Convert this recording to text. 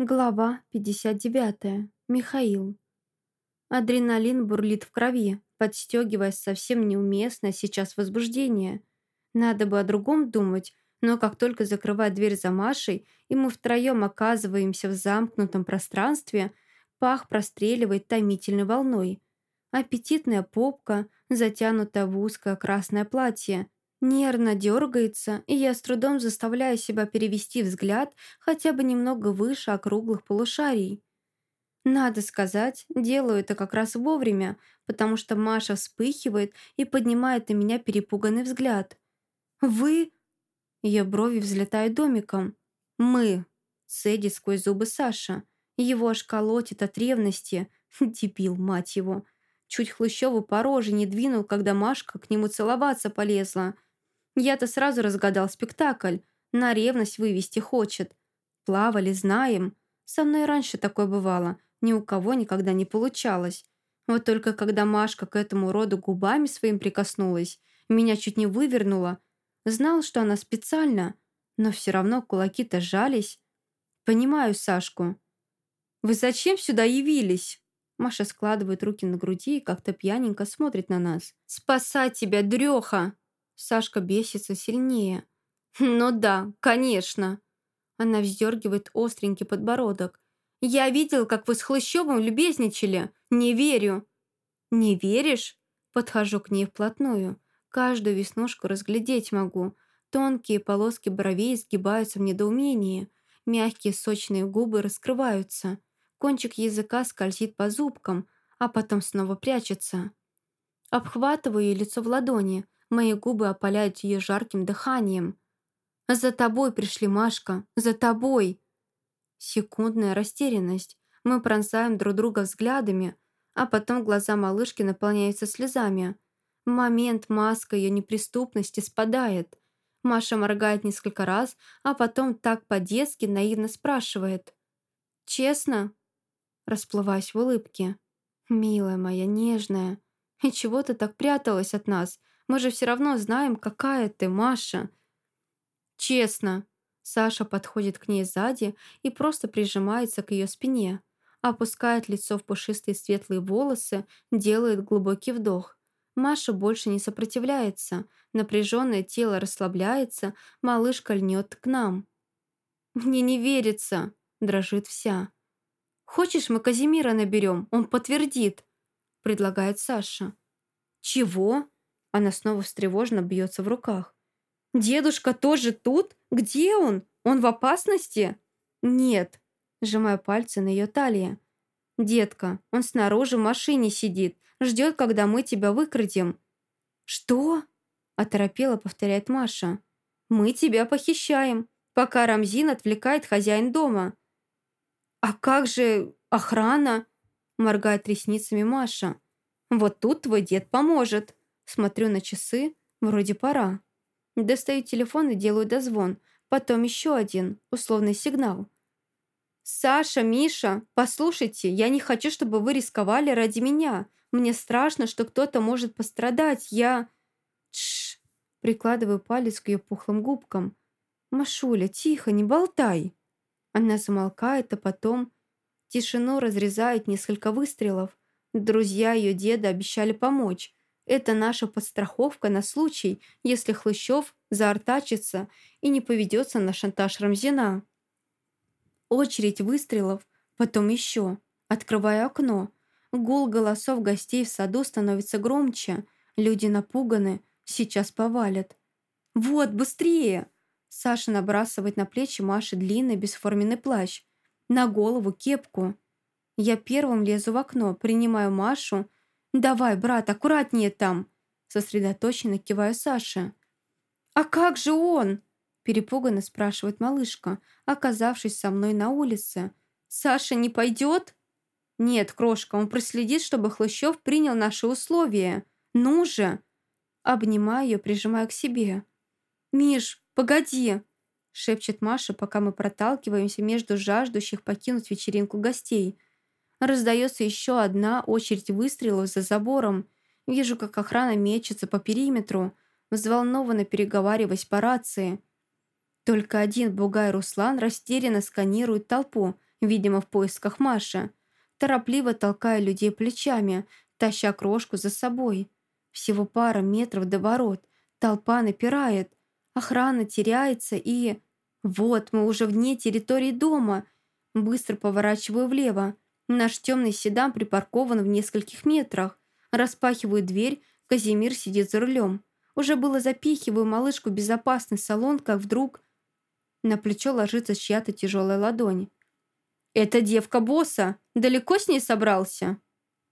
Глава 59. Михаил. Адреналин бурлит в крови, подстегивая совсем неуместное сейчас возбуждение. Надо бы о другом думать, но как только закрывает дверь за Машей, и мы втроем оказываемся в замкнутом пространстве, пах простреливает томительной волной. Аппетитная попка, затянутая в узкое красное платье – Нервно дергается, и я с трудом заставляю себя перевести взгляд хотя бы немного выше округлых полушарий. Надо сказать, делаю это как раз вовремя, потому что Маша вспыхивает и поднимает на меня перепуганный взгляд. «Вы?» Ее брови взлетают домиком. «Мы!» Цедит сквозь зубы Саша. Его аж колотит от ревности. Дебил, мать его. Чуть Хлыщеву по роже не двинул, когда Машка к нему целоваться полезла. Я-то сразу разгадал спектакль. На ревность вывести хочет. Плавали, знаем. Со мной раньше такое бывало. Ни у кого никогда не получалось. Вот только когда Машка к этому роду губами своим прикоснулась, меня чуть не вывернула. Знал, что она специально, но все равно кулаки-то сжались. Понимаю Сашку. «Вы зачем сюда явились?» Маша складывает руки на груди и как-то пьяненько смотрит на нас. «Спасать тебя, дрёха!» Сашка бесится сильнее. «Ну да, конечно!» Она вздергивает остренький подбородок. «Я видел, как вы с Хлыщевым любезничали. Не верю!» «Не веришь?» Подхожу к ней вплотную. Каждую веснушку разглядеть могу. Тонкие полоски бровей сгибаются в недоумении. Мягкие сочные губы раскрываются. Кончик языка скользит по зубкам, а потом снова прячется. Обхватываю ее лицо в ладони – Мои губы опаляют ее жарким дыханием. «За тобой пришли, Машка, за тобой!» Секундная растерянность. Мы пронзаем друг друга взглядами, а потом глаза малышки наполняются слезами. Момент маска ее неприступности спадает. Маша моргает несколько раз, а потом так по-детски наивно спрашивает. «Честно?» Расплываясь в улыбке. «Милая моя, нежная, и чего ты так пряталась от нас? Мы же все равно знаем, какая ты, Маша». «Честно». Саша подходит к ней сзади и просто прижимается к ее спине. Опускает лицо в пушистые светлые волосы, делает глубокий вдох. Маша больше не сопротивляется. Напряженное тело расслабляется, малышка льнет к нам. «Мне не верится», – дрожит вся. «Хочешь, мы Казимира наберем, он подтвердит», – предлагает Саша. «Чего?» Она снова встревоженно бьется в руках. «Дедушка тоже тут? Где он? Он в опасности?» «Нет», сжимая пальцы на ее талии. «Детка, он снаружи в машине сидит, ждет, когда мы тебя выкрадем». «Что?» – оторопела, повторяет Маша. «Мы тебя похищаем, пока Рамзин отвлекает хозяин дома». «А как же охрана?» – моргает ресницами Маша. «Вот тут твой дед поможет». Смотрю на часы, вроде пора. Достаю телефон и делаю дозвон. Потом еще один, условный сигнал. «Саша, Миша, послушайте, я не хочу, чтобы вы рисковали ради меня. Мне страшно, что кто-то может пострадать. Я...» Тш! Прикладываю палец к ее пухлым губкам. «Машуля, тихо, не болтай!» Она замолкает, а потом... Тишину разрезает несколько выстрелов. Друзья ее деда обещали помочь. Это наша подстраховка на случай, если Хлыщев заортачится и не поведется на шантаж Рамзина. Очередь выстрелов, потом еще. Открываю окно. Гул голосов гостей в саду становится громче. Люди напуганы, сейчас повалят. «Вот, быстрее!» Саша набрасывает на плечи Маши длинный бесформенный плащ. На голову кепку. Я первым лезу в окно, принимаю Машу «Давай, брат, аккуратнее там!» Сосредоточенно киваю Саше. «А как же он?» Перепуганно спрашивает малышка, оказавшись со мной на улице. «Саша не пойдет?» «Нет, крошка, он проследит, чтобы Хлыщев принял наши условия. Ну же!» Обнимаю ее, прижимая к себе. «Миш, погоди!» шепчет Маша, пока мы проталкиваемся между жаждущих покинуть вечеринку гостей – Раздается еще одна очередь выстрелов за забором. Вижу, как охрана мечется по периметру, взволнованно переговариваясь по рации. Только один бугай Руслан растерянно сканирует толпу, видимо, в поисках Маши. Торопливо толкая людей плечами, таща крошку за собой. Всего пара метров до ворот. Толпа напирает. Охрана теряется и... Вот, мы уже вне территории дома. Быстро поворачиваю влево. Наш темный седан припаркован в нескольких метрах. Распахиваю дверь, Казимир сидит за рулем. Уже было запихиваю малышку в безопасный салон, как вдруг... На плечо ложится чья-то тяжелая ладонь. «Это девка босса. Далеко с ней собрался?»